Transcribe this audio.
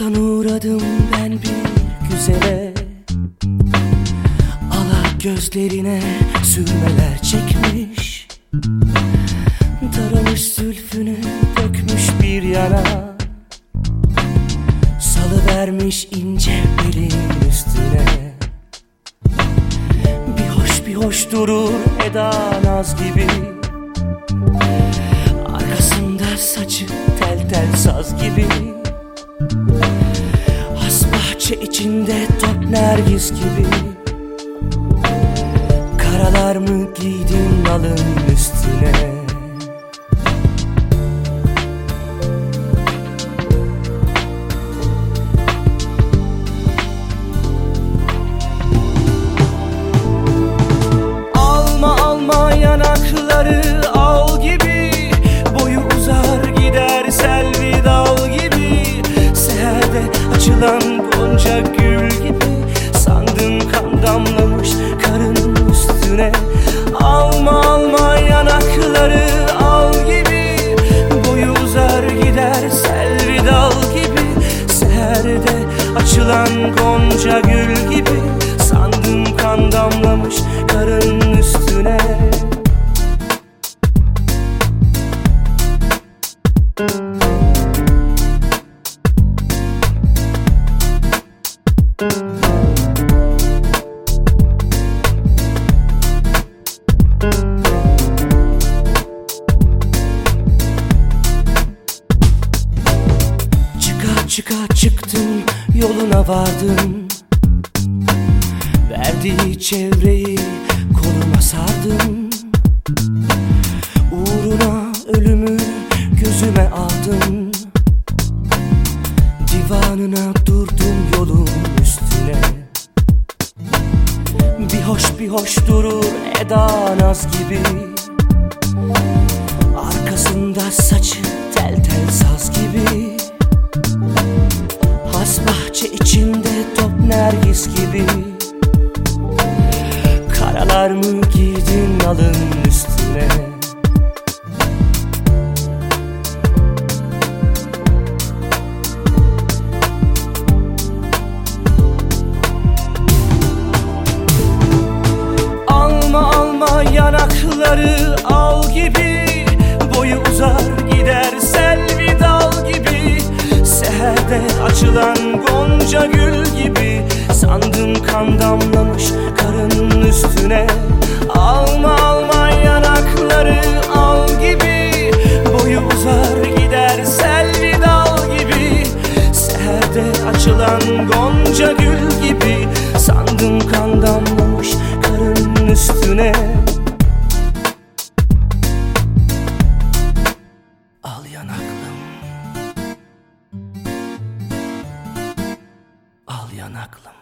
Sabahtan uğradım ben bir güzele. Ala gözlerine sürmeler çekmiş. Taramış zülfünü dökmüş bir yana. Salıvermiş ince belin üstüne. Bir hoş bir hoş durur Eda Naz gibi. Arkasında saçı tel tel saz gibi Has bahçe içinde top nergis gibi. Karalar mı giydin alın üstüne gonca gül gibi Sandım kan damlamış karın üstüne. Alma alma yanakları al gibi Boyu uzar gider selvi dal gibi. Seherde açılan gonca gül gibi Sandım kan damlamış karın üstüne. Çıka çıka çıktım yoluna vardım. Verdiği çevreyi hoş bir hoş durur Eda Naz gibi. Arkasında saçı tel tel saz gibi. Has bahçe içinde top nergis gibi. Karalar mı giydin alın yanakları al gibi Boyu uzar gider selvi dal gibi. Seherde açılan gonca gül Yanaklım